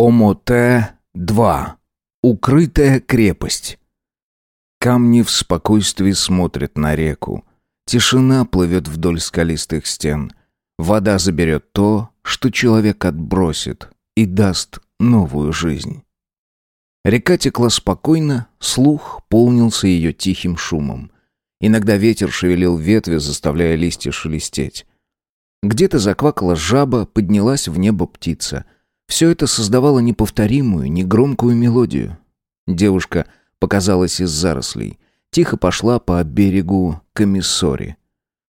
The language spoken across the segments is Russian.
Омоте-2. Укрытая крепость. Камни в спокойствии смотрят на реку. Тишина плывет вдоль скалистых стен. Вода заберет то, что человек отбросит, и даст новую жизнь. Река текла спокойно, слух полнился ее тихим шумом. Иногда ветер шевелил ветви, заставляя листья шелестеть. Где-то заквакала жаба, поднялась в небо птица — все это создавало неповторимую, негромкую мелодию. Девушка показалась из зарослей. Тихо пошла по берегу Комиссори.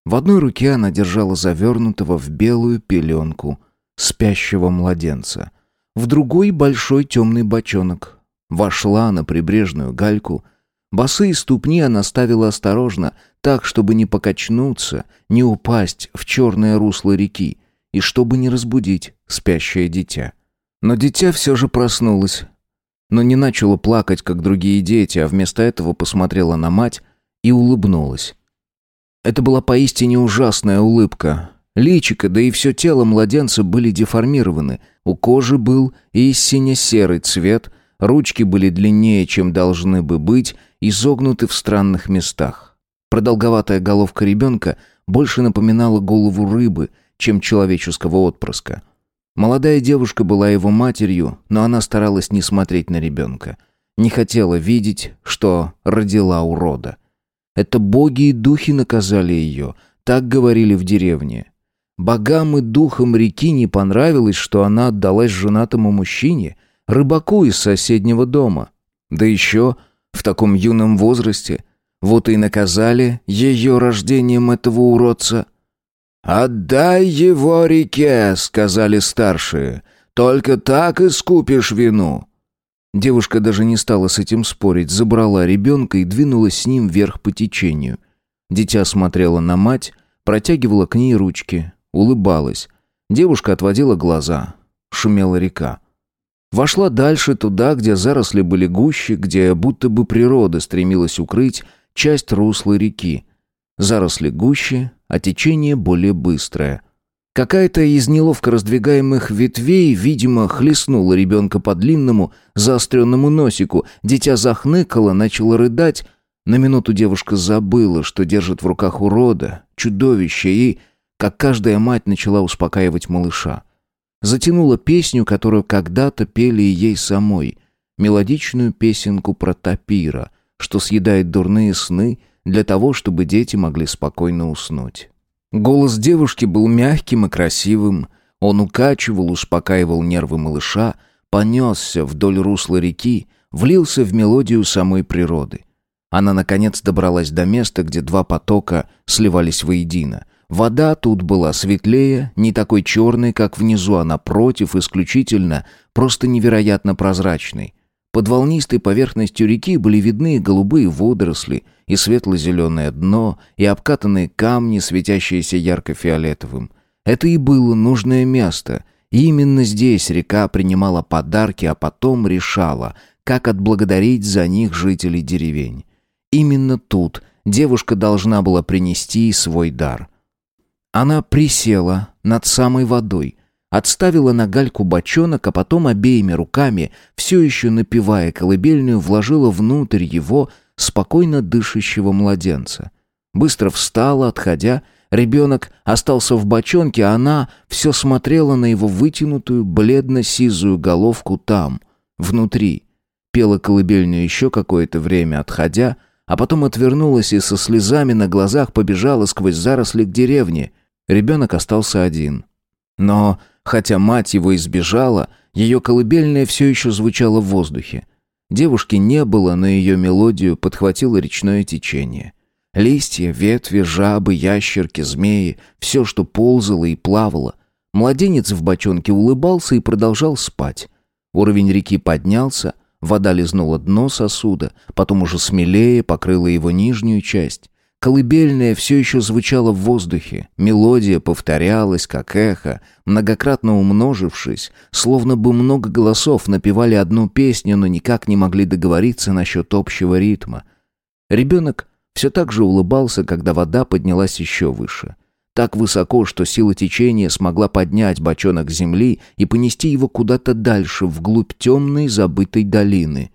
В одной руке она держала завернутого в белую пеленку спящего младенца. В другой большой темный бочонок. Вошла на прибрежную гальку. Босые ступни она ставила осторожно, так, чтобы не покачнуться, не упасть в черное русло реки, и чтобы не разбудить спящее дитя. Но дитя все же проснулось. Но не начало плакать, как другие дети, а вместо этого посмотрела на мать и улыбнулась. Это была поистине ужасная улыбка. Личико, да и все тело младенца были деформированы. У кожи был и сине-серый цвет, ручки были длиннее, чем должны бы быть, изогнуты в странных местах. Продолговатая головка ребенка больше напоминала голову рыбы, чем человеческого отпрыска. Молодая девушка была его матерью, но она старалась не смотреть на ребенка. Не хотела видеть, что родила урода. Это боги и духи наказали ее, так говорили в деревне. Богам и духам реки не понравилось, что она отдалась женатому мужчине, рыбаку из соседнего дома. Да еще в таком юном возрасте. Вот и наказали ее рождением этого уродца. «Отдай его реке», — сказали старшие. «Только так искупишь вину». Девушка даже не стала с этим спорить, забрала ребенка и двинулась с ним вверх по течению. Дитя смотрела на мать, протягивала к ней ручки, улыбалась. Девушка отводила глаза. Шумела река. Вошла дальше, туда, где заросли были гуще, где будто бы природа стремилась укрыть часть русла реки. Заросли гуще, а течение более быстрое. Какая-то из неловко раздвигаемых ветвей, видимо, хлестнула ребенка по длинному, заостренному носику. Дитя захныкало, начало рыдать. На минуту девушка забыла, что держит в руках урода, чудовище, и, как каждая мать, начала успокаивать малыша. Затянула песню, которую когда-то пели ей самой. Мелодичную песенку про тапира, что съедает дурные сны — для того, чтобы дети могли спокойно уснуть. Голос девушки был мягким и красивым. Он укачивал, успокаивал нервы малыша, понесся вдоль русла реки, влился в мелодию самой природы. Она, наконец, добралась до места, где два потока сливались воедино. Вода тут была светлее, не такой черной, как внизу, а напротив, исключительно, просто невероятно прозрачной. Под волнистой поверхностью реки были видны голубые водоросли, и светло-зеленое дно, и обкатанные камни, светящиеся ярко-фиолетовым. Это и было нужное место. И именно здесь река принимала подарки, а потом решала, как отблагодарить за них жителей деревень. Именно тут девушка должна была принести свой дар. Она присела над самой водой, Отставила на гальку бочонок, а потом обеими руками, все еще напивая колыбельную, вложила внутрь его спокойно дышащего младенца. Быстро встала, отходя. Ребенок остался в бочонке, а она все смотрела на его вытянутую, бледно-сизую головку там, внутри. Пела колыбельную еще какое-то время, отходя, а потом отвернулась и со слезами на глазах побежала сквозь заросли к деревне. Ребенок остался один. Но Хотя мать его избежала, ее колыбельная все еще звучала в воздухе. Девушки не было, но ее мелодию подхватило речное течение. Листья, ветви, жабы, ящерки, змеи — все, что ползало и плавало. Младенец в бочонке улыбался и продолжал спать. Уровень реки поднялся, вода лизнула дно сосуда, потом уже смелее покрыла его нижнюю часть. Колыбельная все еще звучала в воздухе, мелодия повторялась, как эхо, многократно умножившись, словно бы много голосов напевали одну песню, но никак не могли договориться насчет общего ритма. Ребенок все так же улыбался, когда вода поднялась еще выше. так высоко, что сила течения смогла поднять бочонок земли и понести его куда-то дальше, вглубь темной забытой долины.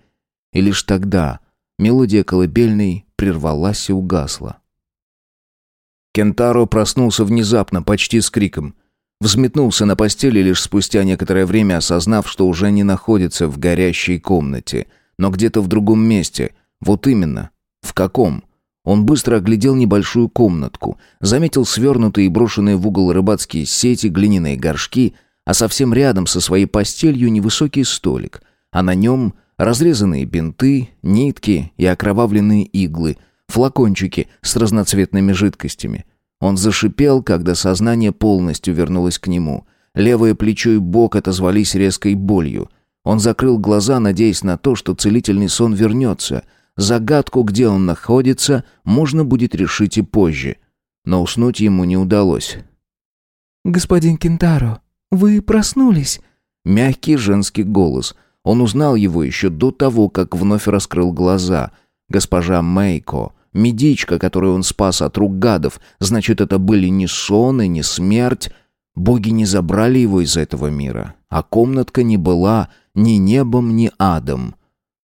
И лишь тогда мелодия колыбельной прервалась и угасла. Кентаро проснулся внезапно, почти с криком. Взметнулся на постели лишь спустя некоторое время, осознав, что уже не находится в горящей комнате, но где-то в другом месте. Вот именно. В каком? Он быстро оглядел небольшую комнатку, заметил свернутые и брошенные в угол рыбацкие сети, глиняные горшки, а совсем рядом со своей постелью невысокий столик, а на нем разрезанные бинты, нитки и окровавленные иглы, флакончики с разноцветными жидкостями. Он зашипел, когда сознание полностью вернулось к нему. Левое плечо и бок отозвались резкой болью. Он закрыл глаза, надеясь на то, что целительный сон вернется — Загадку, где он находится, можно будет решить и позже. Но уснуть ему не удалось. «Господин Кентаро, вы проснулись?» Мягкий женский голос. Он узнал его еще до того, как вновь раскрыл глаза. Госпожа Мейко, медичка, которую он спас от рук гадов. Значит, это были не сон и не смерть. Боги не забрали его из этого мира. А комнатка не была ни небом, ни адом.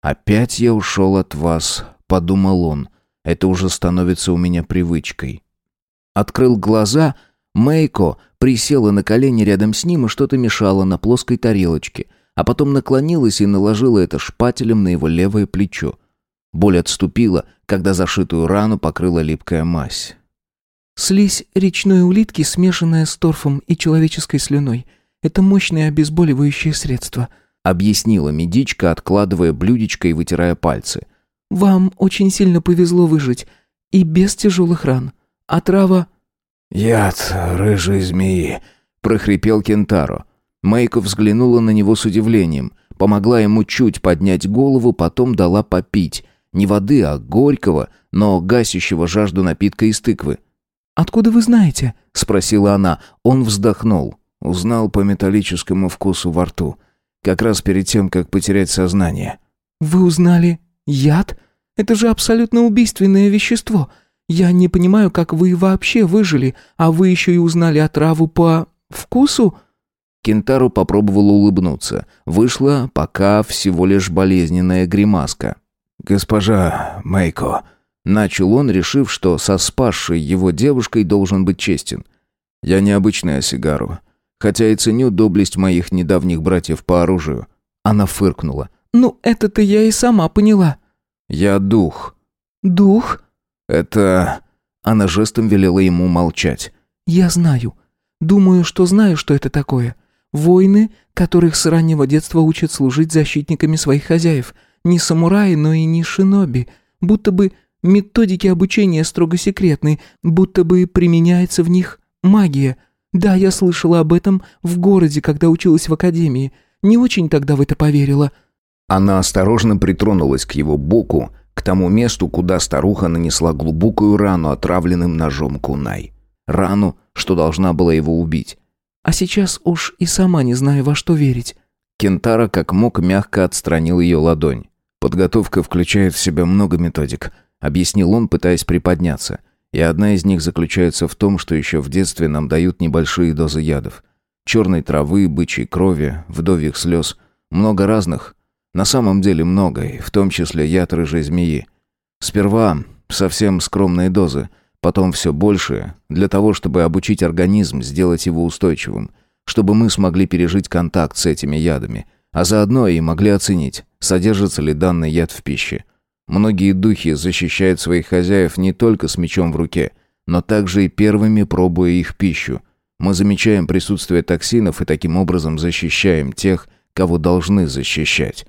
«Опять я ушел от вас», — подумал он. «Это уже становится у меня привычкой». Открыл глаза, Мейко присела на колени рядом с ним и что-то мешала на плоской тарелочке, а потом наклонилась и наложила это шпателем на его левое плечо. Боль отступила, когда зашитую рану покрыла липкая мазь. «Слизь речной улитки, смешанная с торфом и человеческой слюной. Это мощное обезболивающее средство», объяснила медичка, откладывая блюдечко и вытирая пальцы. «Вам очень сильно повезло выжить. И без тяжелых ран. А трава...» «Яд рыжей змеи», — прохрипел Кентаро. Мейко взглянула на него с удивлением. Помогла ему чуть поднять голову, потом дала попить. Не воды, а горького, но гасящего жажду напитка из тыквы. «Откуда вы знаете?» — спросила она. Он вздохнул. Узнал по металлическому вкусу во рту как раз перед тем, как потерять сознание. «Вы узнали яд? Это же абсолютно убийственное вещество. Я не понимаю, как вы вообще выжили, а вы еще и узнали отраву по... вкусу?» Кентару попробовал улыбнуться. Вышла пока всего лишь болезненная гримаска. «Госпожа Майко», — начал он, решив, что со спасшей его девушкой должен быть честен. «Я необычный Осигару хотя и ценю доблесть моих недавних братьев по оружию». Она фыркнула. «Ну, это-то я и сама поняла». «Я дух». «Дух?» «Это...» Она жестом велела ему молчать. «Я знаю. Думаю, что знаю, что это такое. Воины, которых с раннего детства учат служить защитниками своих хозяев. Не самураи, но и не шиноби. Будто бы методики обучения строго секретны, будто бы применяется в них магия». «Да, я слышала об этом в городе, когда училась в академии. Не очень тогда в это поверила». Она осторожно притронулась к его боку, к тому месту, куда старуха нанесла глубокую рану отравленным ножом кунай. Рану, что должна была его убить. «А сейчас уж и сама не знаю, во что верить». Кентара как мог мягко отстранил ее ладонь. «Подготовка включает в себя много методик», — объяснил он, пытаясь приподняться — и одна из них заключается в том, что еще в детстве нам дают небольшие дозы ядов. Черной травы, бычьей крови, вдовьих слез. Много разных. На самом деле много, в том числе яд рыжей змеи. Сперва совсем скромные дозы, потом все больше, для того, чтобы обучить организм, сделать его устойчивым, чтобы мы смогли пережить контакт с этими ядами, а заодно и могли оценить, содержится ли данный яд в пище. Многие духи защищают своих хозяев не только с мечом в руке, но также и первыми пробуя их пищу. Мы замечаем присутствие токсинов и таким образом защищаем тех, кого должны защищать.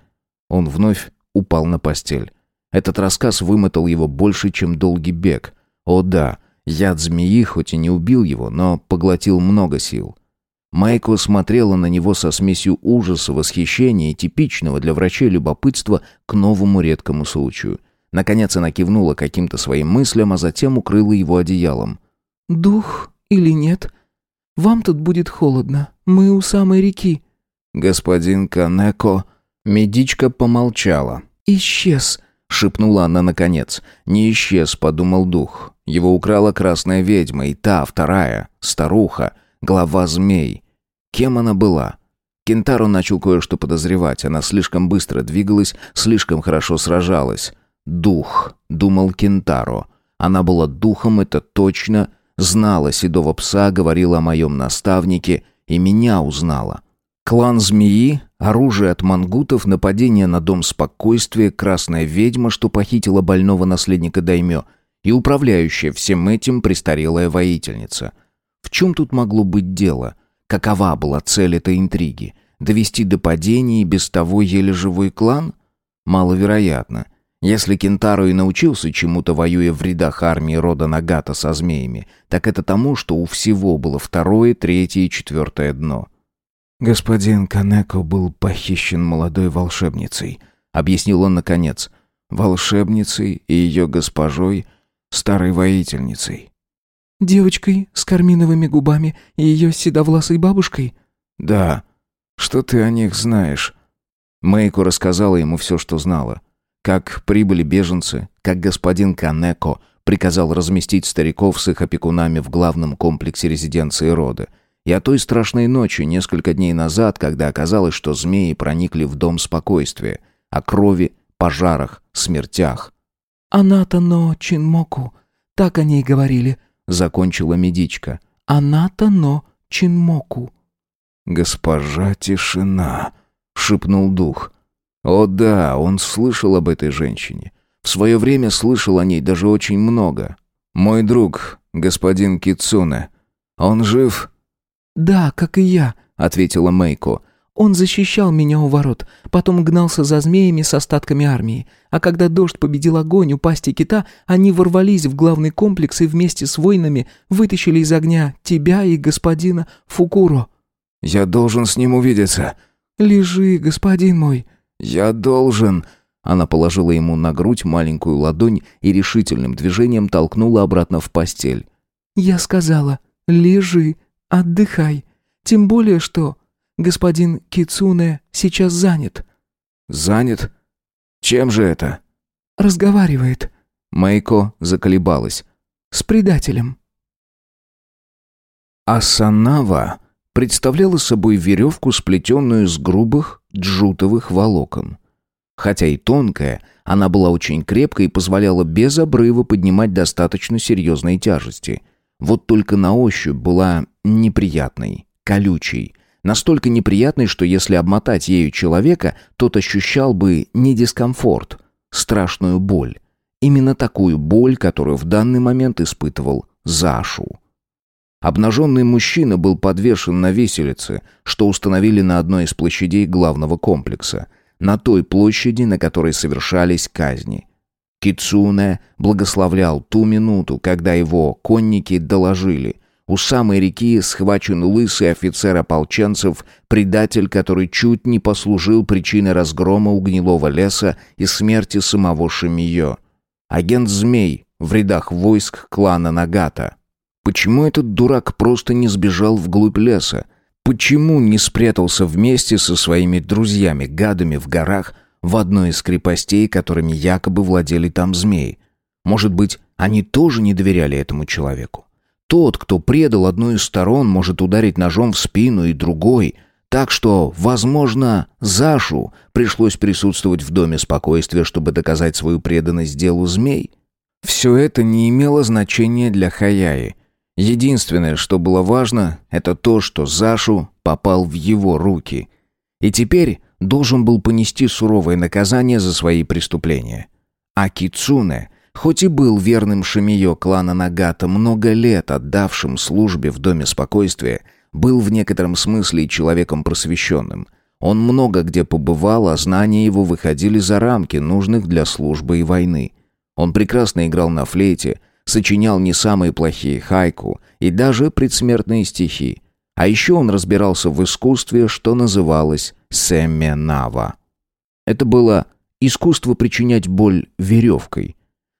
Он вновь упал на постель. Этот рассказ вымотал его больше, чем долгий бег. О да, яд змеи хоть и не убил его, но поглотил много сил. Майко смотрела на него со смесью ужаса, восхищения и типичного для врачей любопытства к новому редкому случаю. Наконец она кивнула каким-то своим мыслям, а затем укрыла его одеялом. «Дух или нет? Вам тут будет холодно. Мы у самой реки». «Господин Канеко...» Медичка помолчала. «Исчез», — шепнула она наконец. «Не исчез», — подумал дух. Его украла красная ведьма, и та, вторая, старуха, глава змей. Кем она была? Кентаро начал кое-что подозревать. Она слишком быстро двигалась, слишком хорошо сражалась. «Дух», — думал Кентаро. Она была духом, это точно. Знала седого пса, говорила о моем наставнике, и меня узнала. Клан Змеи, оружие от мангутов, нападение на дом спокойствия, красная ведьма, что похитила больного наследника Даймё, и управляющая всем этим престарелая воительница. В чем тут могло быть дело? Какова была цель этой интриги? Довести до падения и без того еле живой клан? Маловероятно. Если Кентаро и научился чему-то, воюя в рядах армии рода Нагата со змеями, так это тому, что у всего было второе, третье и четвертое дно. «Господин Канеко был похищен молодой волшебницей», — объяснил он наконец. «Волшебницей и ее госпожой, старой воительницей». «Девочкой с карминовыми губами и ее седовласой бабушкой?» «Да. Что ты о них знаешь?» Мэйко рассказала ему все, что знала. Как прибыли беженцы, как господин Канеко приказал разместить стариков с их опекунами в главном комплексе резиденции рода — и о той страшной ночи несколько дней назад, когда оказалось, что змеи проникли в дом спокойствия, о крови, пожарах, смертях. «Аната но Чинмоку», так о ней говорили, закончила медичка. «Аната но Чинмоку». «Госпожа Тишина», — шепнул дух. «О да, он слышал об этой женщине. В свое время слышал о ней даже очень много. Мой друг, господин Кицуне, он жив?» «Да, как и я», — ответила Мэйко. «Он защищал меня у ворот, потом гнался за змеями с остатками армии. А когда дождь победил огонь у пасти кита, они ворвались в главный комплекс и вместе с воинами вытащили из огня тебя и господина Фукуро». «Я должен с ним увидеться». «Лежи, господин мой». «Я должен...» Она положила ему на грудь маленькую ладонь и решительным движением толкнула обратно в постель. «Я сказала, лежи, Отдыхай. Тем более, что господин Кицуне сейчас занят». «Занят? Чем же это?» «Разговаривает». Майко заколебалась. «С предателем». Асанава представляла собой веревку, сплетенную из грубых джутовых волокон. Хотя и тонкая, она была очень крепкой и позволяла без обрыва поднимать достаточно серьезные тяжести – вот только на ощупь была неприятной, колючей. Настолько неприятной, что если обмотать ею человека, тот ощущал бы не дискомфорт, страшную боль. Именно такую боль, которую в данный момент испытывал Зашу. Обнаженный мужчина был подвешен на виселице, что установили на одной из площадей главного комплекса, на той площади, на которой совершались казни – Кицуне благословлял ту минуту, когда его конники доложили. У самой реки схвачен лысый офицер ополченцев, предатель, который чуть не послужил причиной разгрома у гнилого леса и смерти самого Шимиё. Агент Змей в рядах войск клана Нагата. Почему этот дурак просто не сбежал вглубь леса? Почему не спрятался вместе со своими друзьями-гадами в горах, в одной из крепостей, которыми якобы владели там змеи. Может быть, они тоже не доверяли этому человеку. Тот, кто предал одну из сторон, может ударить ножом в спину и другой, так что, возможно, Зашу пришлось присутствовать в доме спокойствия, чтобы доказать свою преданность делу змей. Все это не имело значения для Хаяи. Единственное, что было важно, это то, что Зашу попал в его руки. И теперь должен был понести суровое наказание за свои преступления. А Кицуне, хоть и был верным шамиё клана Нагата, много лет отдавшим службе в Доме Спокойствия, был в некотором смысле человеком просвещенным. Он много где побывал, а знания его выходили за рамки, нужных для службы и войны. Он прекрасно играл на флейте, сочинял не самые плохие хайку и даже предсмертные стихи. А еще он разбирался в искусстве, что называлось семенава. Это было искусство причинять боль веревкой.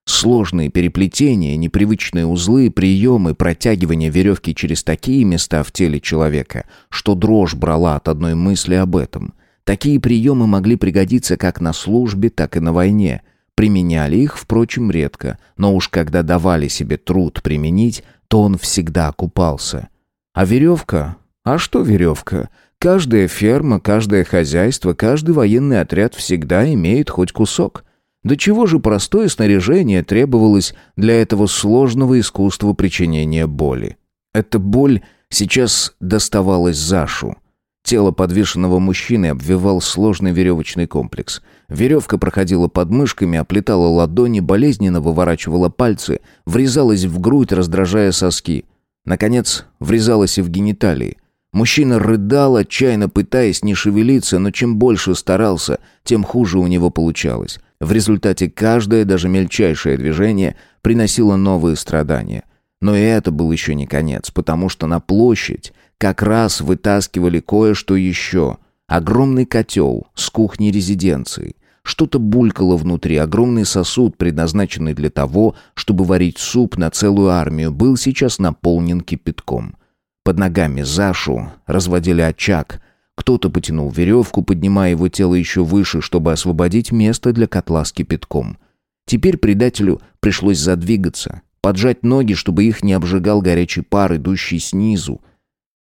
Сложные переплетения, непривычные узлы, приемы протягивания веревки через такие места в теле человека, что дрожь брала от одной мысли об этом. Такие приемы могли пригодиться как на службе, так и на войне. Применяли их, впрочем, редко, но уж когда давали себе труд применить, то он всегда купался. А веревка? А что веревка? Каждая ферма, каждое хозяйство, каждый военный отряд всегда имеет хоть кусок. До чего же простое снаряжение требовалось для этого сложного искусства причинения боли? Эта боль сейчас доставалась Зашу. Тело подвешенного мужчины обвивал сложный веревочный комплекс. Веревка проходила под мышками, оплетала ладони, болезненно выворачивала пальцы, врезалась в грудь, раздражая соски. Наконец, врезалась и в гениталии. Мужчина рыдал, отчаянно пытаясь не шевелиться, но чем больше старался, тем хуже у него получалось. В результате каждое, даже мельчайшее движение приносило новые страдания. Но и это был еще не конец, потому что на площадь как раз вытаскивали кое-что еще. Огромный котел с кухни резиденции. Что-то булькало внутри, огромный сосуд, предназначенный для того, чтобы варить суп на целую армию, был сейчас наполнен кипятком. Под ногами Зашу разводили очаг. Кто-то потянул веревку, поднимая его тело еще выше, чтобы освободить место для котла с кипятком. Теперь предателю пришлось задвигаться, поджать ноги, чтобы их не обжигал горячий пар, идущий снизу.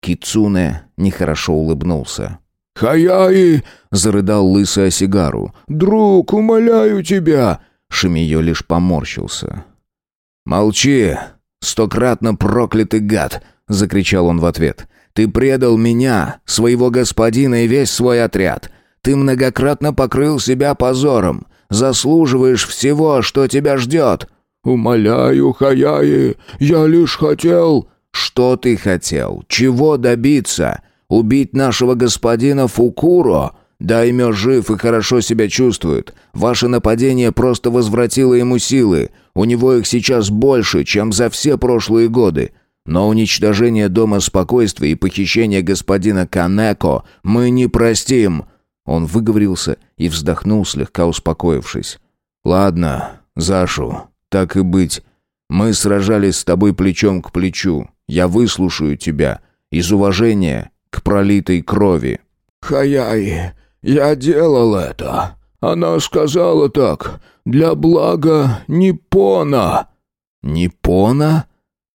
Кицуне нехорошо улыбнулся. «Хаяи!» — зарыдал лысый Осигару. «Друг, умоляю тебя!» Шимиё лишь поморщился. «Молчи, стократно проклятый гад!» — закричал он в ответ. «Ты предал меня, своего господина и весь свой отряд. Ты многократно покрыл себя позором. Заслуживаешь всего, что тебя ждет». «Умоляю, Хаяи, я лишь хотел...» «Что ты хотел? Чего добиться? Убить нашего господина Фукуро?» Даймё жив и хорошо себя чувствует. Ваше нападение просто возвратило ему силы. У него их сейчас больше, чем за все прошлые годы. Но уничтожение Дома Спокойствия и похищение господина Канеко мы не простим». Он выговорился и вздохнул, слегка успокоившись. «Ладно, Зашу, так и быть. Мы сражались с тобой плечом к плечу. Я выслушаю тебя из уважения к пролитой крови». «Хаяи, я делал это. Она сказала так. Для блага Ниппона». «Ниппона?»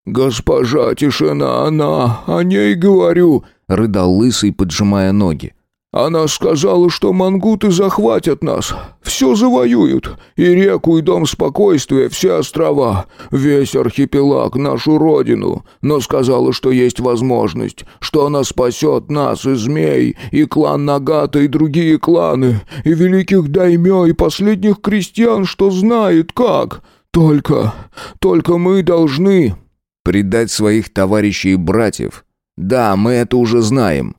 «Госпожа Тишина, она, о ней говорю», — рыдал лысый, поджимая ноги. Она сказала, что мангуты захватят нас, все завоюют, и реку, и дом спокойствия, все острова, весь архипелаг, нашу родину, но сказала, что есть возможность, что она спасет нас и змей, и клан Нагата, и другие кланы, и великих даймё, и последних крестьян, что знает как. Только, только мы должны...» «Предать своих товарищей и братьев? Да, мы это уже знаем».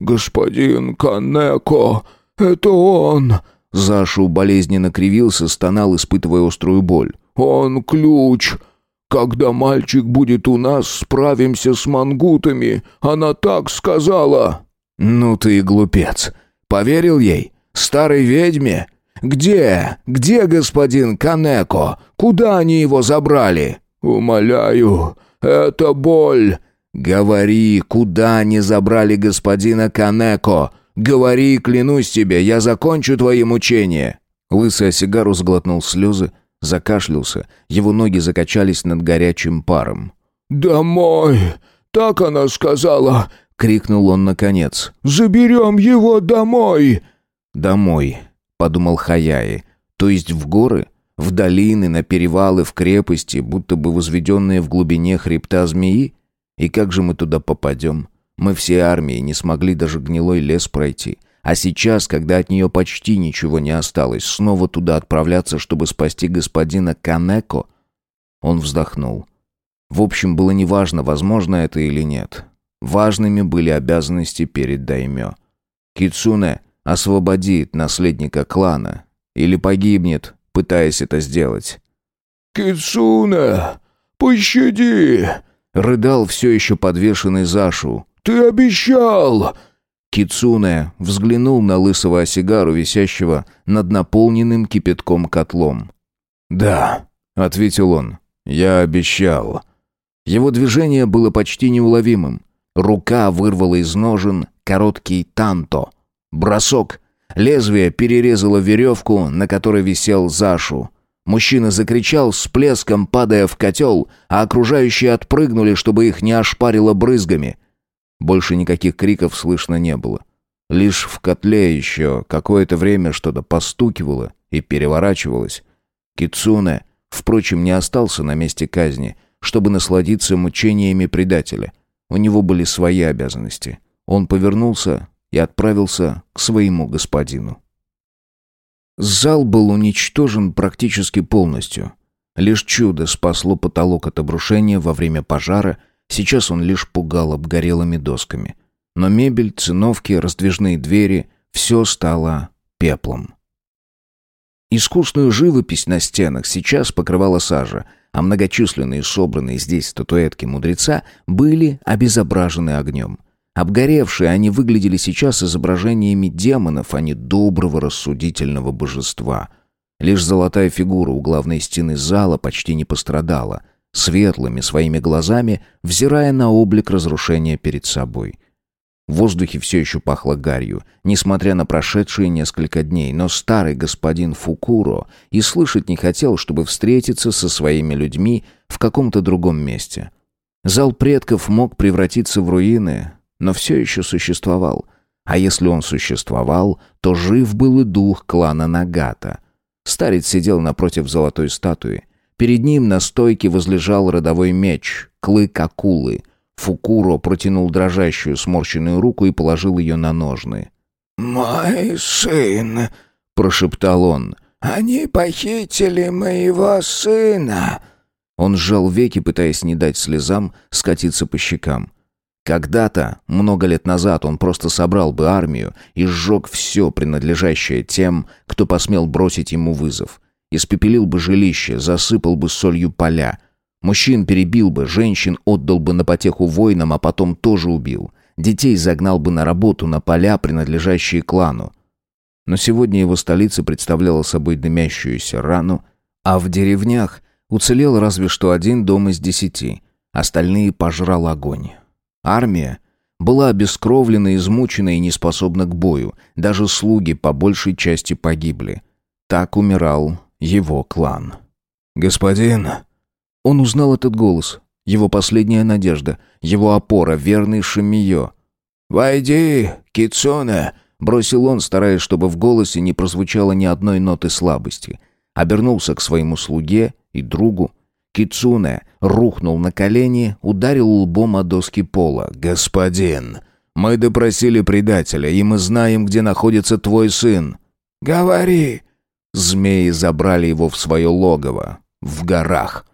«Господин Канеко, это он!» Зашу болезненно кривился, стонал, испытывая острую боль. «Он ключ! Когда мальчик будет у нас, справимся с мангутами. Она так сказала!» «Ну ты и глупец! Поверил ей? Старой ведьме? Где? Где господин Канеко? Куда они его забрали?» «Умоляю, это боль!» «Говори, куда они забрали господина Канеко? Говори, клянусь тебе, я закончу твои мучения!» Лысый осигару сглотнул слезы, закашлялся, его ноги закачались над горячим паром. «Домой! Так она сказала!» — крикнул он наконец. «Заберем его домой!» «Домой», — подумал Хаяи, — «то есть в горы?» В долины, на перевалы, в крепости, будто бы возведенные в глубине хребта змеи? И как же мы туда попадем? Мы все армии не смогли даже гнилой лес пройти. А сейчас, когда от нее почти ничего не осталось, снова туда отправляться, чтобы спасти господина Канеко? Он вздохнул. В общем, было неважно, возможно это или нет. Важными были обязанности перед Даймё. Кицуне освободит наследника клана или погибнет, пытаясь это сделать. «Кицуне, пощади!» Рыдал все еще подвешенный Зашу. «Ты обещал!» Кицуне взглянул на лысого осигару, висящего над наполненным кипятком котлом. «Да», — ответил он, — «я обещал». Его движение было почти неуловимым. Рука вырвала из ножен короткий танто. Бросок. Лезвие перерезало веревку, на которой висел Зашу. Мужчина закричал с плеском, падая в котел, а окружающие отпрыгнули, чтобы их не ошпарило брызгами. Больше никаких криков слышно не было. Лишь в котле еще какое-то время что-то постукивало и переворачивалось. Кицуне, впрочем, не остался на месте казни, чтобы насладиться мучениями предателя. У него были свои обязанности. Он повернулся и отправился к своему господину. Зал был уничтожен практически полностью. Лишь чудо спасло потолок от обрушения во время пожара, сейчас он лишь пугал обгорелыми досками. Но мебель, циновки, раздвижные двери — все стало пеплом. Искусную живопись на стенах сейчас покрывала сажа, а многочисленные собранные здесь статуэтки мудреца были обезображены огнем. Обгоревшие они выглядели сейчас изображениями демонов, а не доброго рассудительного божества. Лишь золотая фигура у главной стены зала почти не пострадала, светлыми своими глазами, взирая на облик разрушения перед собой. В воздухе все еще пахло гарью, несмотря на прошедшие несколько дней, но старый господин Фукуро и слышать не хотел, чтобы встретиться со своими людьми в каком-то другом месте. Зал предков мог превратиться в руины, но все еще существовал. А если он существовал, то жив был и дух клана Нагата. Старец сидел напротив золотой статуи. Перед ним на стойке возлежал родовой меч, клык акулы. Фукуро протянул дрожащую сморщенную руку и положил ее на ножны. «Мой сын», — прошептал он, — «они похитили моего сына». Он сжал веки, пытаясь не дать слезам скатиться по щекам. Когда-то, много лет назад, он просто собрал бы армию и сжег все, принадлежащее тем, кто посмел бросить ему вызов. Испепелил бы жилище, засыпал бы солью поля. Мужчин перебил бы, женщин отдал бы на потеху воинам, а потом тоже убил. Детей загнал бы на работу на поля, принадлежащие клану. Но сегодня его столица представляла собой дымящуюся рану, а в деревнях уцелел разве что один дом из десяти. Остальные пожрал огонь. Армия была обескровлена, измучена и неспособна к бою. Даже слуги по большей части погибли. Так умирал его клан. «Господин...» Он узнал этот голос. Его последняя надежда. Его опора, верный Шамиё. «Войди, Кицуне!» Бросил он, стараясь, чтобы в голосе не прозвучало ни одной ноты слабости. Обернулся к своему слуге и другу. Кицуне рухнул на колени, ударил лбом о доски пола. «Господин, мы допросили предателя, и мы знаем, где находится твой сын». «Говори». Змеи забрали его в свое логово. В горах.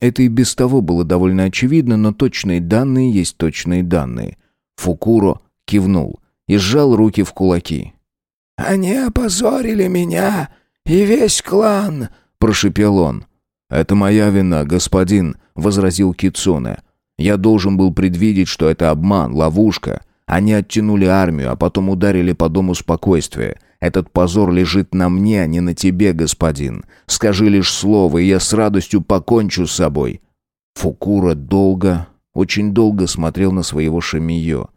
Это и без того было довольно очевидно, но точные данные есть точные данные. Фукуро кивнул и сжал руки в кулаки. «Они опозорили меня и весь клан», — прошепел он. «Это моя вина, господин», — возразил Кицуне. «Я должен был предвидеть, что это обман, ловушка. Они оттянули армию, а потом ударили по дому спокойствия. Этот позор лежит на мне, а не на тебе, господин. Скажи лишь слово, и я с радостью покончу с собой». Фукура долго, очень долго смотрел на своего Шамиё.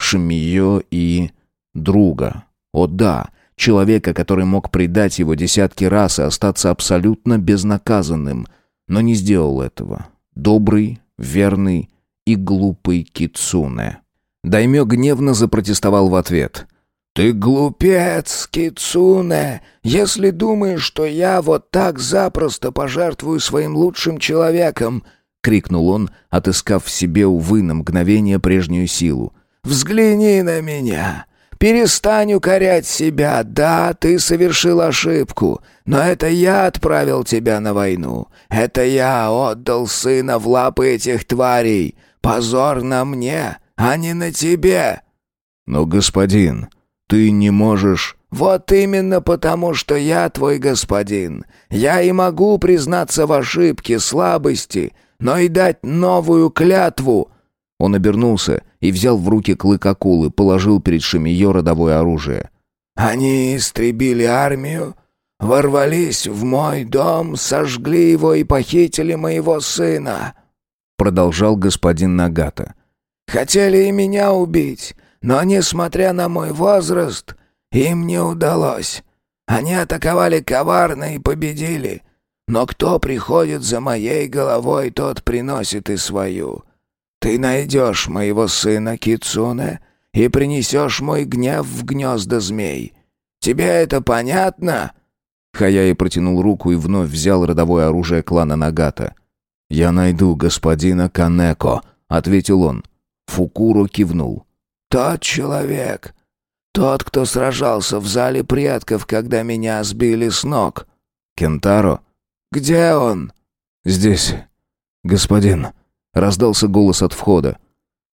Шамиё и... друга. О да, Человека, который мог предать его десятки раз и остаться абсолютно безнаказанным, но не сделал этого. Добрый, верный и глупый Кицуне. Даймё гневно запротестовал в ответ. «Ты глупец, Кицуне, если думаешь, что я вот так запросто пожертвую своим лучшим человеком!» — крикнул он, отыскав в себе, увы, на мгновение прежнюю силу. «Взгляни на меня! Перестань укорять себя. Да, ты совершил ошибку, но это я отправил тебя на войну. Это я отдал сына в лапы этих тварей. Позор на мне, а не на тебе. Но, господин, ты не можешь... Вот именно потому, что я твой господин. Я и могу признаться в ошибке, слабости, но и дать новую клятву. Он обернулся и взял в руки клык акулы, положил перед Шамиё родовое оружие. «Они истребили армию, ворвались в мой дом, сожгли его и похитили моего сына», продолжал господин Нагата. «Хотели и меня убить, но, несмотря на мой возраст, Им не удалось. Они атаковали коварно и победили. Но кто приходит за моей головой, тот приносит и свою. Ты найдешь моего сына Кицуне и принесешь мой гнев в гнезда змей. Тебе это понятно?» Хаяи протянул руку и вновь взял родовое оружие клана Нагата. «Я найду господина Канеко», — ответил он. Фукуро кивнул. «Тот человек. Тот, кто сражался в зале предков, когда меня сбили с ног». «Кентаро?» «Где он?» «Здесь, господин», — раздался голос от входа.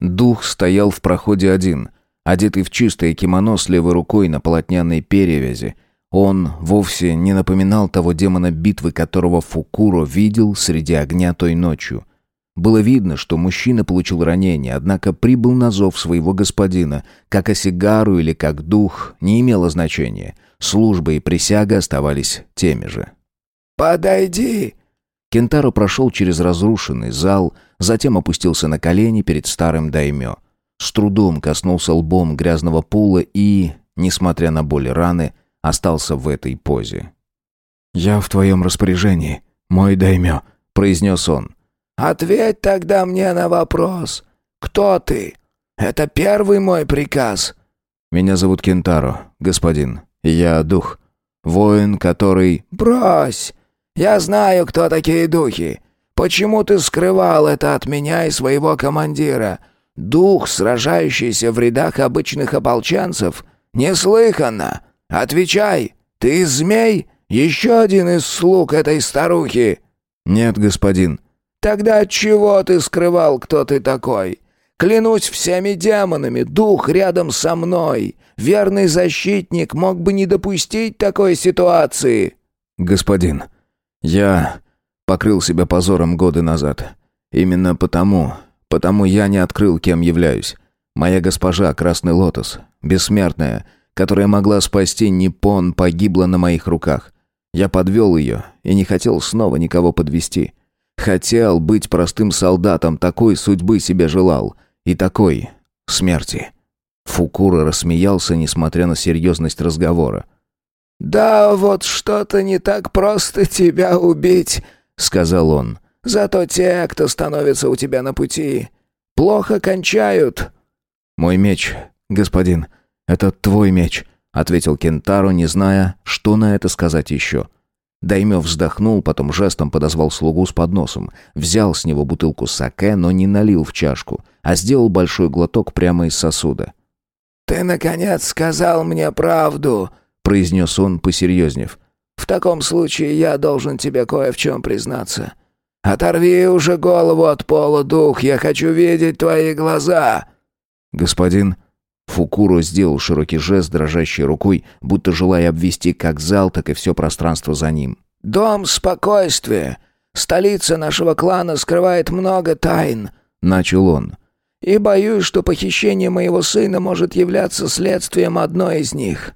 Дух стоял в проходе один, одетый в чистое кимоно с левой рукой на полотняной перевязи. Он вовсе не напоминал того демона битвы, которого Фукуро видел среди огня той ночью. Было видно, что мужчина получил ранение, однако прибыл на зов своего господина. Как осигару или как дух, не имело значения. Служба и присяга оставались теми же. «Подойди!» Кентаро прошел через разрушенный зал, затем опустился на колени перед старым даймё. С трудом коснулся лбом грязного пола и, несмотря на боль раны, остался в этой позе. «Я в твоем распоряжении, мой даймё», — произнес он. «Ответь тогда мне на вопрос. Кто ты? Это первый мой приказ». «Меня зовут Кентаро, господин. Я дух. Воин, который...» «Брось! Я знаю, кто такие духи. Почему ты скрывал это от меня и своего командира? Дух, сражающийся в рядах обычных ополченцев? Неслыханно! Отвечай! Ты змей? Еще один из слуг этой старухи?» «Нет, господин». «Тогда от чего ты скрывал, кто ты такой? Клянусь всеми демонами, дух рядом со мной. Верный защитник мог бы не допустить такой ситуации». «Господин, я покрыл себя позором годы назад. Именно потому, потому я не открыл, кем являюсь. Моя госпожа, Красный Лотос, бессмертная, которая могла спасти Ниппон, погибла на моих руках. Я подвел ее и не хотел снова никого подвести. Хотел быть простым солдатом, такой судьбы себе желал. И такой смерти. Фукура рассмеялся, несмотря на серьезность разговора. «Да вот что-то не так просто тебя убить», — сказал он. «Зато те, кто становится у тебя на пути, плохо кончают». «Мой меч, господин, это твой меч», — ответил Кентаро, не зная, что на это сказать еще. Даймё вздохнул, потом жестом подозвал слугу с подносом, взял с него бутылку саке, но не налил в чашку, а сделал большой глоток прямо из сосуда. «Ты, наконец, сказал мне правду», — произнес он, посерьезнев. «В таком случае я должен тебе кое в чем признаться. Оторви уже голову от пола, дух, я хочу видеть твои глаза». «Господин...» Фукуро сделал широкий жест дрожащей рукой, будто желая обвести как зал, так и все пространство за ним. «Дом спокойствия. Столица нашего клана скрывает много тайн», — начал он. «И боюсь, что похищение моего сына может являться следствием одной из них.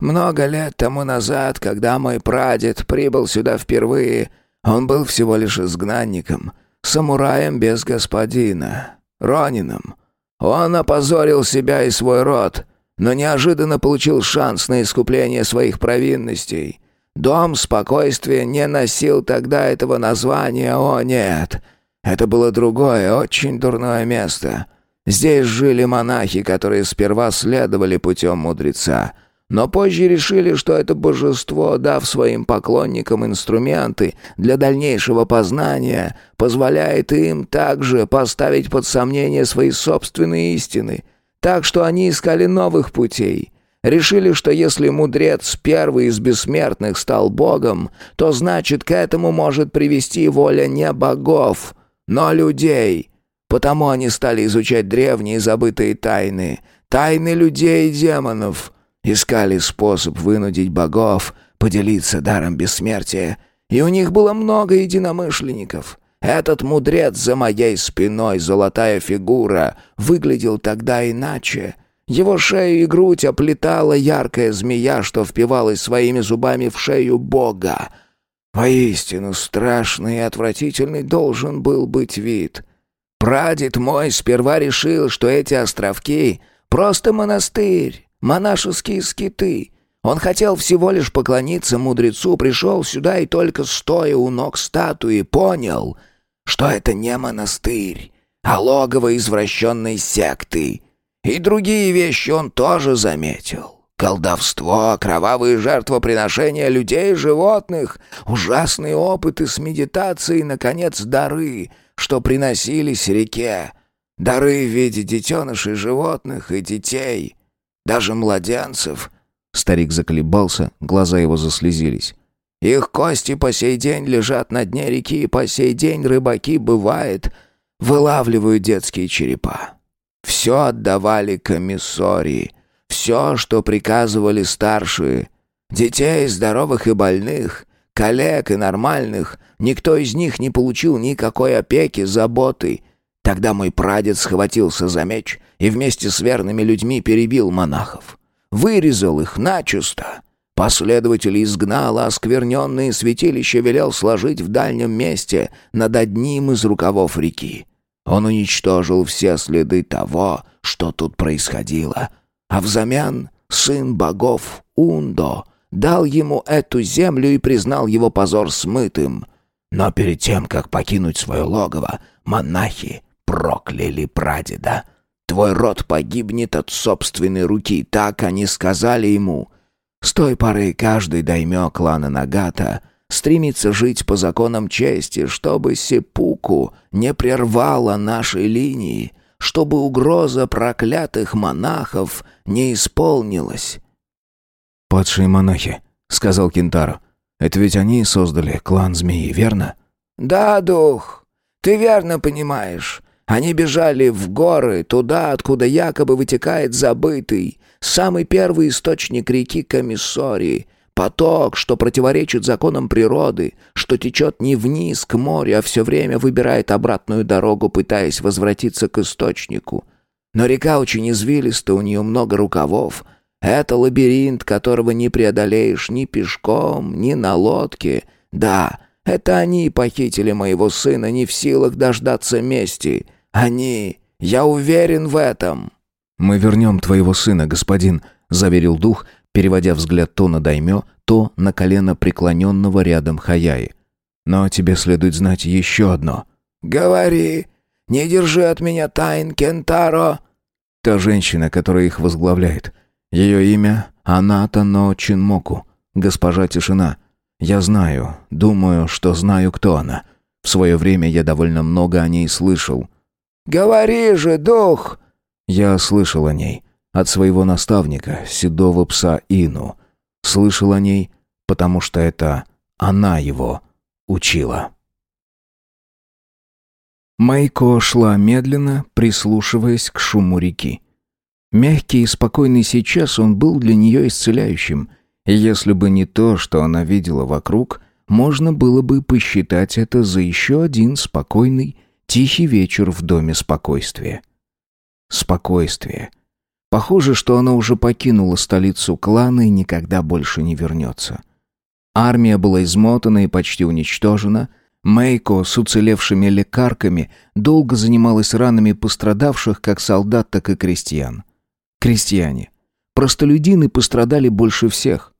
Много лет тому назад, когда мой прадед прибыл сюда впервые, он был всего лишь изгнанником, самураем без господина, ронином». Он опозорил себя и свой род, но неожиданно получил шанс на искупление своих провинностей. Дом спокойствия не носил тогда этого названия, о нет. Это было другое, очень дурное место. Здесь жили монахи, которые сперва следовали путем мудреца — но позже решили, что это божество, дав своим поклонникам инструменты для дальнейшего познания, позволяет им также поставить под сомнение свои собственные истины. Так что они искали новых путей. Решили, что если мудрец первый из бессмертных стал богом, то значит к этому может привести воля не богов, но людей. Потому они стали изучать древние забытые тайны, тайны людей и демонов — Искали способ вынудить богов поделиться даром бессмертия, и у них было много единомышленников. Этот мудрец за моей спиной, золотая фигура, выглядел тогда иначе. Его шею и грудь оплетала яркая змея, что впивалась своими зубами в шею бога. Воистину страшный и отвратительный должен был быть вид. Прадед мой сперва решил, что эти островки — просто монастырь, монашеские скиты. Он хотел всего лишь поклониться мудрецу, пришел сюда и только стоя у ног статуи понял, что это не монастырь, а логово извращенной секты. И другие вещи он тоже заметил. Колдовство, кровавые жертвоприношения людей и животных, ужасные опыты с медитацией, наконец, дары, что приносились реке. Дары в виде детенышей животных и детей, даже младенцев. Старик заколебался, глаза его заслезились. Их кости по сей день лежат на дне реки, и по сей день рыбаки, бывает, вылавливают детские черепа. Все отдавали комиссории, все, что приказывали старшие. Детей, здоровых и больных, коллег и нормальных, никто из них не получил никакой опеки, заботы. Тогда мой прадед схватился за меч и вместе с верными людьми перебил монахов. Вырезал их начисто. Последователей изгнал, а оскверненные святилища велел сложить в дальнем месте над одним из рукавов реки. Он уничтожил все следы того, что тут происходило. А взамен сын богов Ундо дал ему эту землю и признал его позор смытым. Но перед тем, как покинуть свое логово, монахи прокляли прадеда. Твой род погибнет от собственной руки, так они сказали ему. С той поры каждый даймё клана Нагата — стремится жить по законам чести, чтобы Сепуку не прервала нашей линии, чтобы угроза проклятых монахов не исполнилась». «Падшие монахи», — сказал Кентаро. «Это ведь они создали клан змеи, верно?» «Да, дух, ты верно понимаешь. Они бежали в горы, туда, откуда якобы вытекает забытый, самый первый источник реки Комиссории, Поток, что противоречит законам природы, что течет не вниз к морю, а все время выбирает обратную дорогу, пытаясь возвратиться к источнику. Но река очень извилиста, у нее много рукавов. Это лабиринт, которого не преодолеешь ни пешком, ни на лодке. Да, это они похитили моего сына, не в силах дождаться мести. Они, я уверен в этом». «Мы вернем твоего сына, господин», — заверил дух, переводя взгляд то на Даймё, то на колено преклоненного рядом Хаяи. «Но тебе следует знать еще одно». «Говори! Не держи от меня тайн, Кентаро!» «Та женщина, которая их возглавляет. Ее имя Аната но Чинмоку, госпожа Тишина. Я знаю, думаю, что знаю, кто она. В свое время я довольно много о ней слышал». «Говори же, дух!» «Я слышал о ней от своего наставника, седого пса Ину. Слышал о ней, потому что это она его учила. Майко шла медленно, прислушиваясь к шуму реки. Мягкий и спокойный сейчас он был для нее исцеляющим, и если бы не то, что она видела вокруг, можно было бы посчитать это за еще один спокойный, тихий вечер в доме спокойствия. Спокойствие — Похоже, что она уже покинула столицу клана и никогда больше не вернется. Армия была измотана и почти уничтожена. Мейко с уцелевшими лекарками долго занималась ранами пострадавших как солдат, так и крестьян. Крестьяне. Простолюдины пострадали больше всех.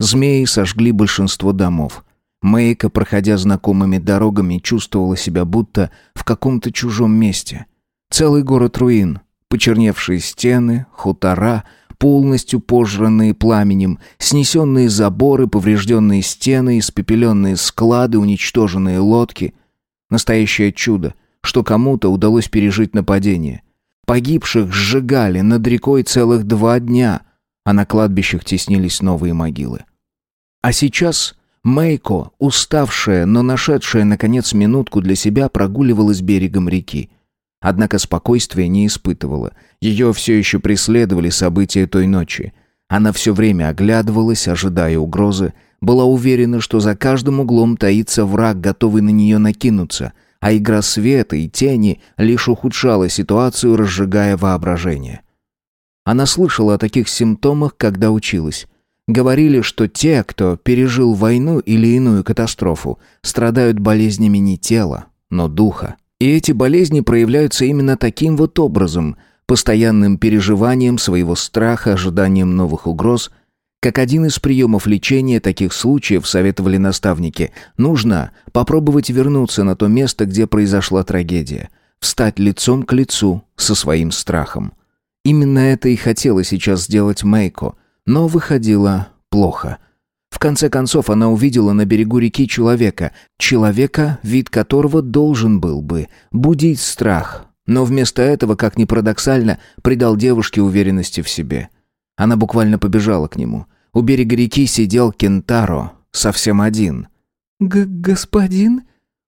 Змеи сожгли большинство домов. Мейка, проходя знакомыми дорогами, чувствовала себя будто в каком-то чужом месте. Целый город руин, Почерневшие стены, хутора, полностью пожранные пламенем, снесенные заборы, поврежденные стены, испепеленные склады, уничтоженные лодки. Настоящее чудо, что кому-то удалось пережить нападение. Погибших сжигали над рекой целых два дня, а на кладбищах теснились новые могилы. А сейчас Мейко, уставшая, но нашедшая, наконец, минутку для себя, прогуливалась берегом реки. Однако спокойствия не испытывала. Ее все еще преследовали события той ночи. Она все время оглядывалась, ожидая угрозы, была уверена, что за каждым углом таится враг, готовый на нее накинуться, а игра света и тени лишь ухудшала ситуацию, разжигая воображение. Она слышала о таких симптомах, когда училась. Говорили, что те, кто пережил войну или иную катастрофу, страдают болезнями не тела, но духа. И эти болезни проявляются именно таким вот образом. постоянным переживанием своего страха, ожиданием новых угроз. Как один из приемов лечения таких случаев советовали наставники, нужно попробовать вернуться на то место, где произошла трагедия, встать лицом к лицу со своим страхом. Именно это и хотела сейчас сделать Мейко, но выходило плохо. В конце концов она увидела на берегу реки человека, человека, вид которого должен был бы будить страх, но вместо этого, как ни парадоксально, придал девушке уверенности в себе. Она буквально побежала к нему. У берега реки сидел Кентаро, совсем один. Г «Господин?»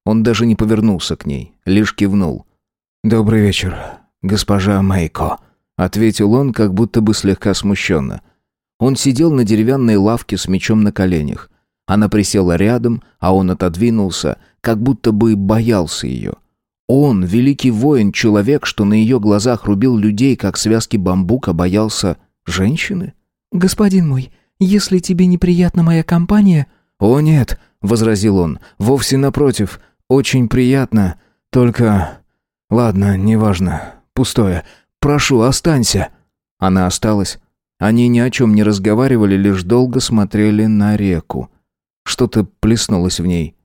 Он даже не повернулся к ней, лишь кивнул. «Добрый вечер, госпожа Майко», — ответил он, как будто бы слегка смущенно. Он сидел на деревянной лавке с мечом на коленях. Она присела рядом, а он отодвинулся, как будто бы боялся ее. Он, великий воин, человек, что на ее глазах рубил людей, как связки бамбука, боялся женщины? «Господин мой, если тебе неприятна моя компания...» «О нет», — возразил он, — «вовсе напротив, очень приятно, только...» «Ладно, неважно, пустое. Прошу, останься». Она осталась. Они ни о чем не разговаривали, лишь долго смотрели на реку. Что-то плеснулось в ней.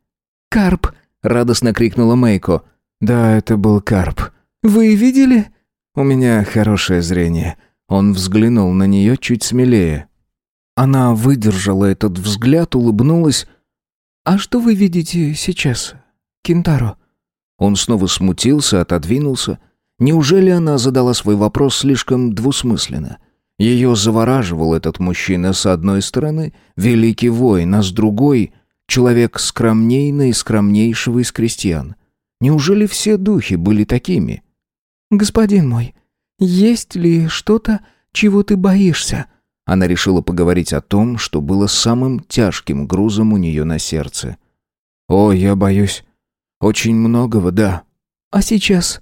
«Карп!» — радостно крикнула Мейко. «Да, это был карп». «Вы видели?» «У меня хорошее зрение». Он взглянул на нее чуть смелее. Она выдержала этот взгляд, улыбнулась. «А что вы видите сейчас, Кентаро?» Он снова смутился, отодвинулся. Неужели она задала свой вопрос слишком двусмысленно? Ее завораживал этот мужчина с одной стороны, великий воин, а с другой — человек скромнейный и скромнейшего из крестьян. Неужели все духи были такими? «Господин мой, есть ли что-то, чего ты боишься?» Она решила поговорить о том, что было самым тяжким грузом у нее на сердце. «О, я боюсь. Очень многого, да». «А сейчас?»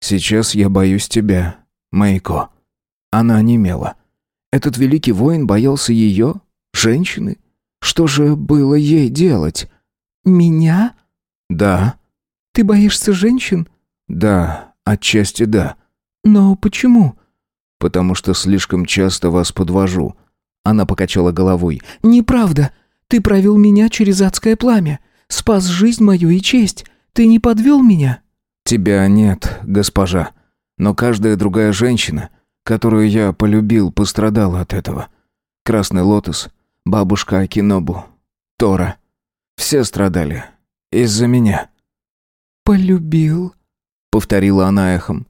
«Сейчас я боюсь тебя, Майко». Она онемела. Этот великий воин боялся ее, женщины. Что же было ей делать? «Меня?» «Да». Ты боишься женщин? Да, отчасти да. Но почему? Потому что слишком часто вас подвожу. Она покачала головой. Неправда. Ты провел меня через адское пламя. Спас жизнь мою и честь. Ты не подвел меня? Тебя нет, госпожа. Но каждая другая женщина, которую я полюбил, пострадала от этого. Красный лотос, бабушка Акинобу, Тора. Все страдали. Из-за меня. «Полюбил», — повторила она эхом.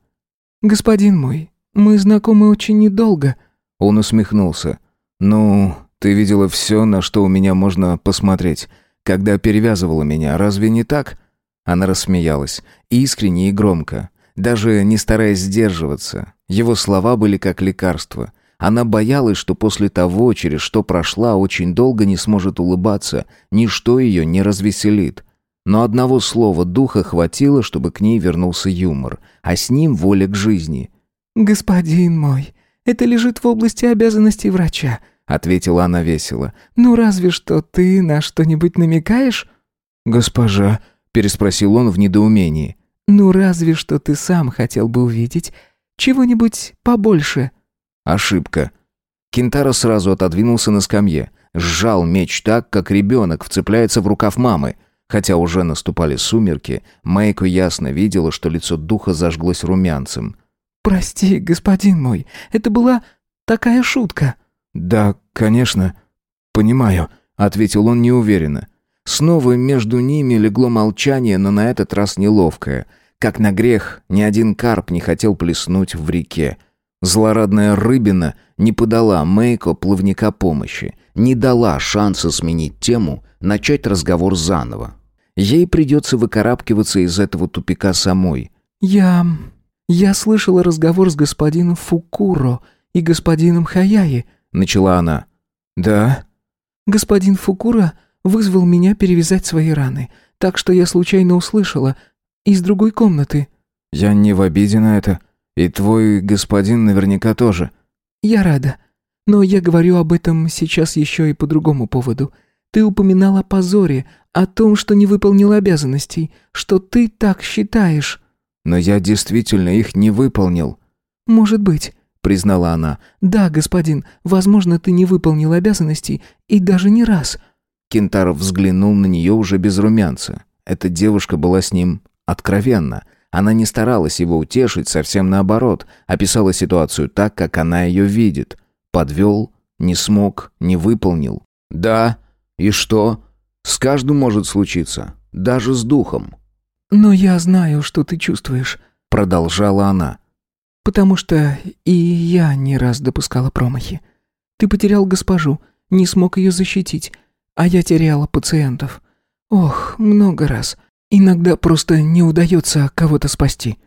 «Господин мой, мы знакомы очень недолго». Он усмехнулся. «Ну, ты видела все, на что у меня можно посмотреть, когда перевязывала меня, разве не так?» Она рассмеялась, искренне и громко, даже не стараясь сдерживаться. Его слова были как лекарство. Она боялась, что после того, через что прошла, очень долго не сможет улыбаться, ничто ее не развеселит. Но одного слова духа хватило, чтобы к ней вернулся юмор, а с ним воля к жизни. «Господин мой, это лежит в области обязанностей врача», — ответила она весело. «Ну разве что ты на что-нибудь намекаешь?» «Госпожа», — переспросил он в недоумении. «Ну разве что ты сам хотел бы увидеть чего-нибудь побольше». Ошибка. Кентаро сразу отодвинулся на скамье, сжал меч так, как ребенок вцепляется в рукав мамы — Хотя уже наступали сумерки, Мэйко ясно видела, что лицо духа зажглось румянцем. «Прости, господин мой, это была такая шутка». «Да, конечно, понимаю», — ответил он неуверенно. Снова между ними легло молчание, но на этот раз неловкое. Как на грех, ни один карп не хотел плеснуть в реке. Злорадная рыбина не подала Мэйко плавника помощи, не дала шанса сменить тему, начать разговор заново. Ей придется выкарабкиваться из этого тупика самой. «Я... я слышала разговор с господином Фукуро и господином Хаяи», — начала она. «Да?» «Господин Фукуро вызвал меня перевязать свои раны, так что я случайно услышала из другой комнаты». «Я не в обиде на это. И твой господин наверняка тоже». «Я рада. Но я говорю об этом сейчас еще и по другому поводу. Ты упоминал о позоре, о том, что не выполнил обязанностей, что ты так считаешь». «Но я действительно их не выполнил». может быть», — признала она. «Да, господин, возможно, ты не выполнил обязанностей, и даже не раз». Кентаров взглянул на нее уже без румянца. Эта девушка была с ним откровенна. Она не старалась его утешить, совсем наоборот, описала ситуацию так, как она ее видит. Подвел, не смог, не выполнил. «Да, и что? С каждым может случиться, даже с духом». «Но я знаю, что ты чувствуешь», — продолжала она. «Потому что и я не раз допускала промахи. Ты потерял госпожу, не смог ее защитить, а я теряла пациентов. Ох, много раз. Иногда просто не удается кого-то спасти.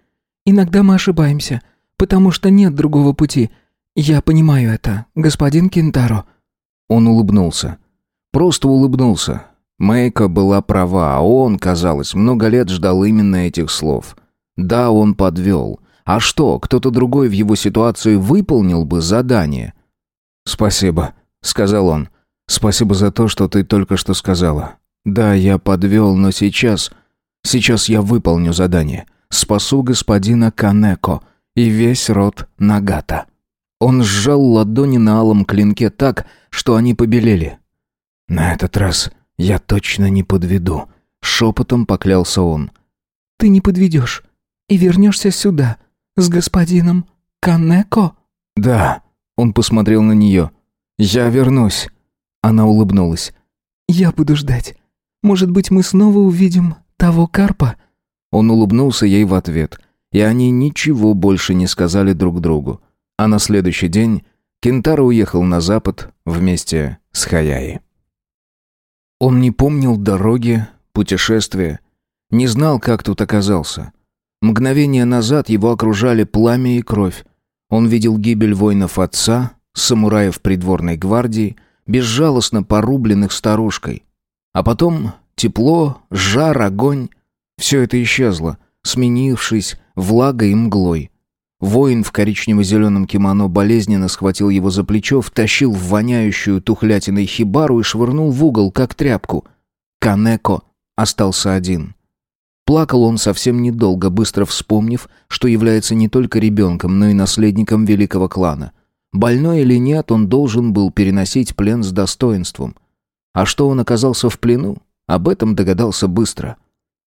Иногда мы ошибаемся, потому что нет другого пути. Я понимаю это, господин Кентаро». Он улыбнулся. Просто улыбнулся. Мэйка была права, а он, казалось, много лет ждал именно этих слов. Да, он подвел. А что, кто-то другой в его ситуации выполнил бы задание? «Спасибо», — сказал он. «Спасибо за то, что ты только что сказала. Да, я подвел, но сейчас... Сейчас я выполню задание. Спасу господина Канеко и весь род Нагата. Он сжал ладони на алом клинке так, что они побелели. На этот раз я точно не подведу, шепотом поклялся он. Ты не подведешь и вернешься сюда с господином Канеко? Да, он посмотрел на нее. Я вернусь. Она улыбнулась. Я буду ждать. Может быть, мы снова увидим того карпа?» Он улыбнулся ей в ответ, и они ничего больше не сказали друг другу. А на следующий день Кентаро уехал на запад вместе с Хаяи. Он не помнил дороги, путешествия, не знал, как тут оказался. Мгновение назад его окружали пламя и кровь. Он видел гибель воинов отца, самураев придворной гвардии, безжалостно порубленных старушкой. А потом тепло, жар, огонь. Все это исчезло, сменившись влагой и мглой. Воин в коричнево-зеленом кимоно болезненно схватил его за плечо, втащил в воняющую тухлятиной хибару и швырнул в угол, как тряпку. Канеко остался один. Плакал он совсем недолго, быстро вспомнив, что является не только ребенком, но и наследником великого клана. Больной или нет, он должен был переносить плен с достоинством. А что он оказался в плену, об этом догадался быстро.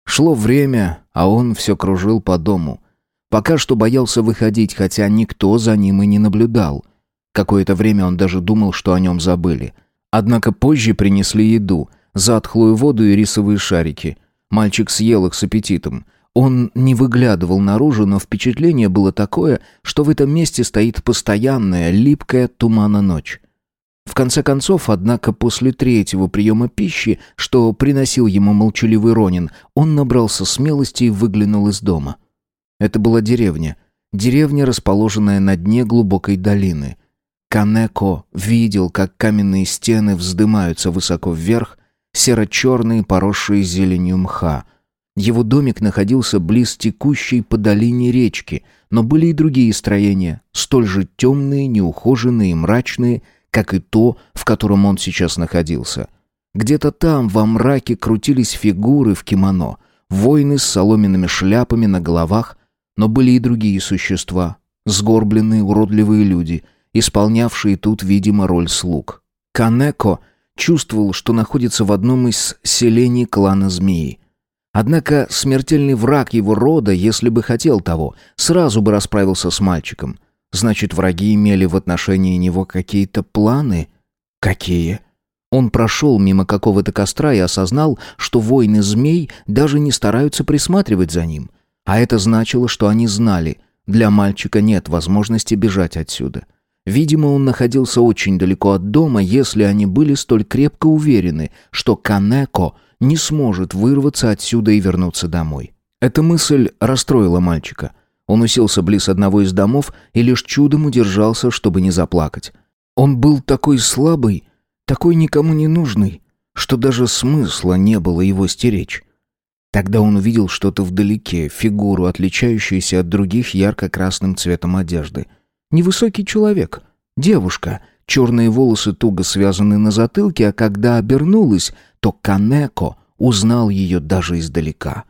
Шло время, а он все кружил по дому. Пока что боялся выходить, хотя никто за ним и не наблюдал. Какое-то время он даже думал, что о нем забыли. Однако позже принесли еду, затхлую воду и рисовые шарики. Мальчик съел их с аппетитом. Он не выглядывал наружу, но впечатление было такое, что в этом месте стоит постоянная, липкая тумана ночь. В конце концов, однако, после третьего приема пищи, что приносил ему молчаливый Ронин, он набрался смелости и выглянул из дома. Это была деревня. Деревня, расположенная на дне глубокой долины. Канеко видел, как каменные стены вздымаются высоко вверх, серо-черные, поросшие зеленью мха. Его домик находился близ текущей по долине речки, но были и другие строения, столь же темные, неухоженные и мрачные, как и то, в котором он сейчас находился. Где-то там во мраке крутились фигуры в кимоно, воины с соломенными шляпами на головах, но были и другие существа, сгорбленные уродливые люди, исполнявшие тут, видимо, роль слуг. Канеко чувствовал, что находится в одном из селений клана Змеи. Однако смертельный враг его рода, если бы хотел того, сразу бы расправился с мальчиком. Значит, враги имели в отношении него какие-то планы? Какие? Он прошел мимо какого-то костра и осознал, что воины-змей даже не стараются присматривать за ним. А это значило, что они знали, для мальчика нет возможности бежать отсюда. Видимо, он находился очень далеко от дома, если они были столь крепко уверены, что Канеко не сможет вырваться отсюда и вернуться домой. Эта мысль расстроила мальчика – он уселся близ одного из домов и лишь чудом удержался, чтобы не заплакать. Он был такой слабый, такой никому не нужный, что даже смысла не было его стеречь. Тогда он увидел что-то вдалеке, фигуру, отличающуюся от других ярко-красным цветом одежды. Невысокий человек, девушка, черные волосы туго связаны на затылке, а когда обернулась, то Канеко узнал ее даже издалека.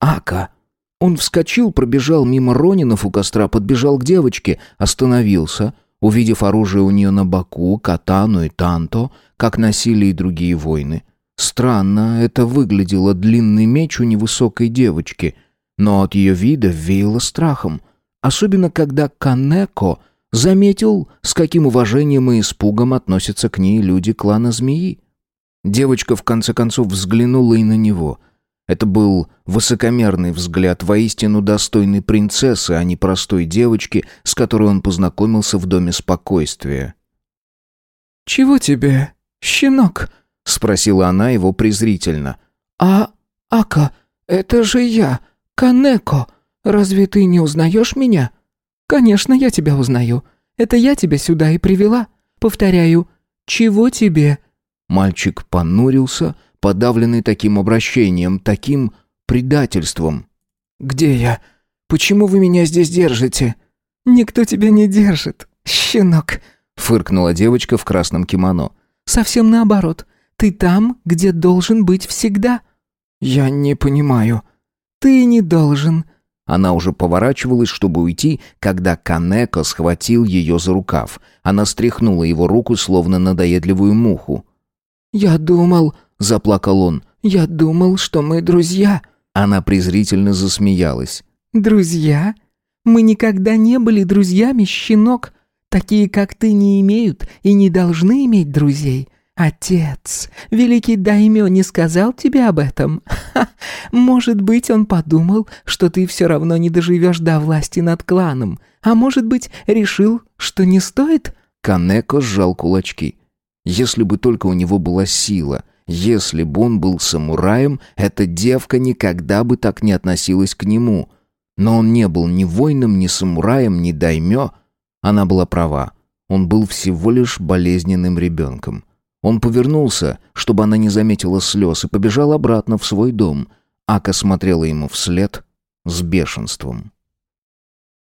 Ака — Он вскочил, пробежал мимо Ронинов у костра, подбежал к девочке, остановился, увидев оружие у нее на боку, катану и танто, как носили и другие воины. Странно это выглядело длинный меч у невысокой девочки, но от ее вида веяло страхом, особенно когда Канеко заметил, с каким уважением и испугом относятся к ней люди клана Змеи. Девочка в конце концов взглянула и на него — это был высокомерный взгляд, воистину достойной принцессы, а не простой девочки, с которой он познакомился в доме спокойствия. «Чего тебе, щенок?» — спросила она его презрительно. «А, Ака, это же я, Канеко. Разве ты не узнаешь меня?» «Конечно, я тебя узнаю. Это я тебя сюда и привела. Повторяю, чего тебе?» Мальчик понурился, подавленный таким обращением, таким предательством. «Где я? Почему вы меня здесь держите?» «Никто тебя не держит, щенок», — фыркнула девочка в красном кимоно. «Совсем наоборот. Ты там, где должен быть всегда». «Я не понимаю». «Ты не должен». Она уже поворачивалась, чтобы уйти, когда Канеко схватил ее за рукав. Она стряхнула его руку, словно надоедливую муху. «Я думал...» заплакал он. «Я думал, что мы друзья». Она презрительно засмеялась. «Друзья? Мы никогда не были друзьями, щенок. Такие, как ты, не имеют и не должны иметь друзей. Отец, великий Даймё не сказал тебе об этом? Ха, может быть, он подумал, что ты все равно не доживешь до власти над кланом. А может быть, решил, что не стоит?» Канеко сжал кулачки. Если бы только у него была сила, если бы он был самураем, эта девка никогда бы так не относилась к нему. Но он не был ни воином, ни самураем, ни даймё. Она была права. Он был всего лишь болезненным ребенком. Он повернулся, чтобы она не заметила слез, и побежал обратно в свой дом. Ака смотрела ему вслед с бешенством.